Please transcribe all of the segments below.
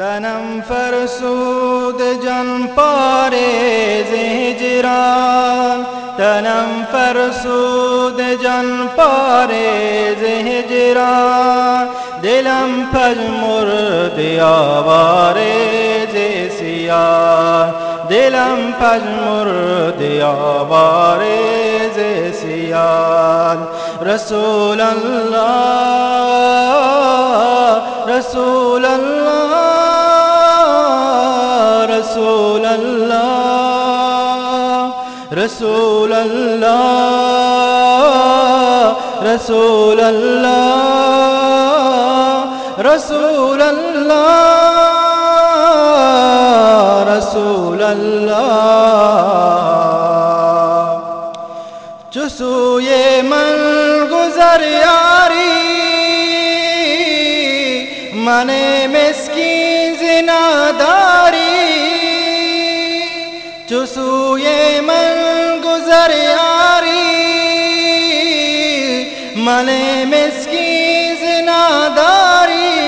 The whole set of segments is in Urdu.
تنم فرسود جان پارز هجران تنم فرسود جان پارز هجران دلم پژمرد آوارز سیاه دلم پژمرد آوارز سیاه رسول الله رسول الله رسول اللہ رسول اللہ رسول اللہ رسول اللہ۔ چسو یہ من گزر یاری من مسکین زناداری من مسکین زناداری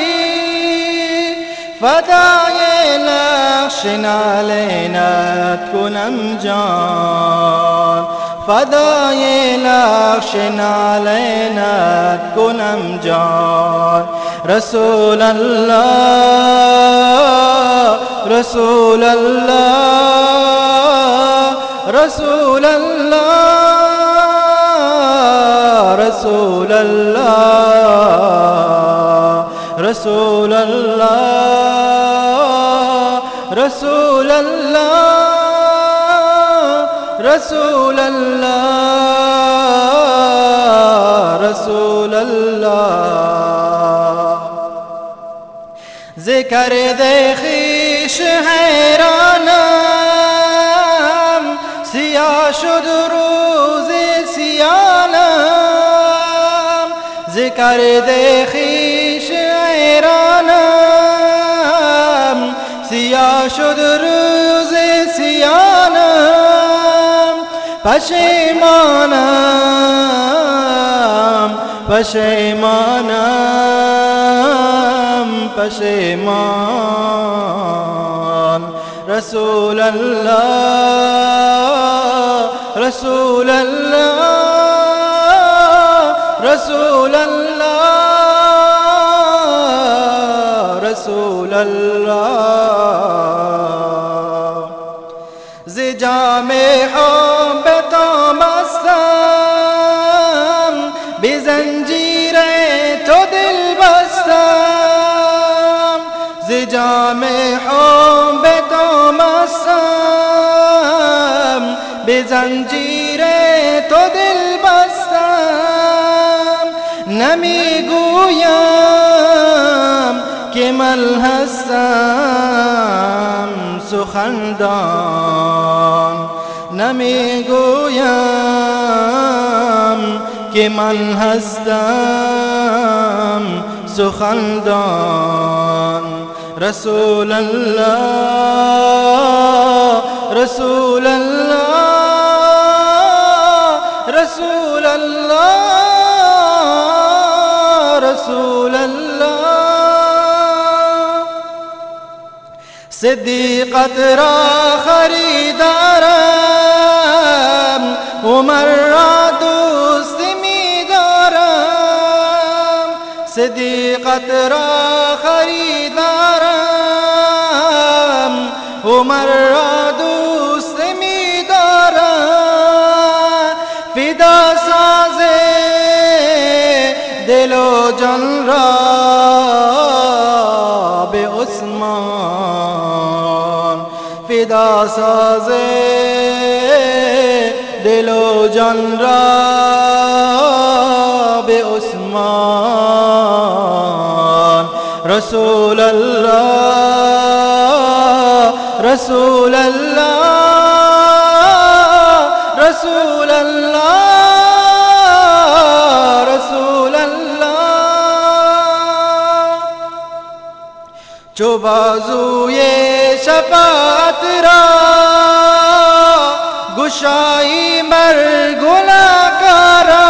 فدای لخش نالینت کنم جان. فدای لخش نالینت کنم جان. رسول اللہ رسول اللہ رسول اللہ رسول اللہ رسول اللہ رسول اللہ رسول اللہ رسول اللہ۔ ذکر دیخیش حیرانم سیاه شد روز سیانم۔ ذکر دیخیش حیرانم سیاه شد روز سیانم پشیمانم پشیمانم پشیمان رسول اللہ رسول اللہ الله ز جامع تو بستم به زنجیر تو دل بستم. ز جامع تو بستم به زنجیر تو دل بستم. نمی‌گویم که من هستم سخندان نمی گویم که من هستم سخندان. رسول الله رسول الله. صدیقت را خریدارم عمر را دوست می دارم صدیقت را خریدارم عمر را دوست می دارم فدا سازه دل و جان را به عثمان فدا سازے دل و جان را بے عثمان۔ رسول اللہ رسول اللہ بازو یہ شفاعت را، گشائی مر گلا کارا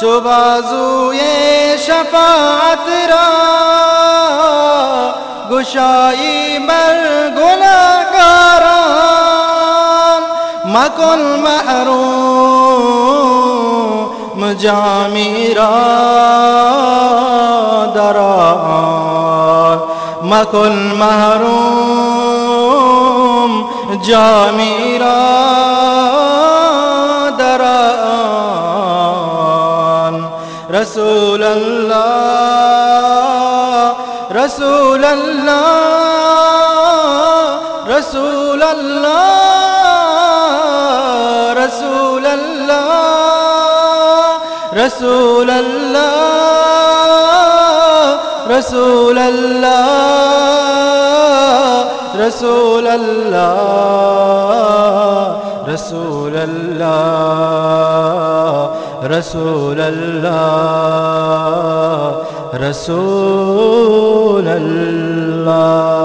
جو بازو یہ شفاعت را، گشائی مر گلا کارا مکل محروم جامیرا مکن محروم جامی را در رسول الله رسول الله رسول الله رسول الله رسول الله. رسول اللہ رسول اللہ رسول اللہ رسول اللہ رسول اللہ۔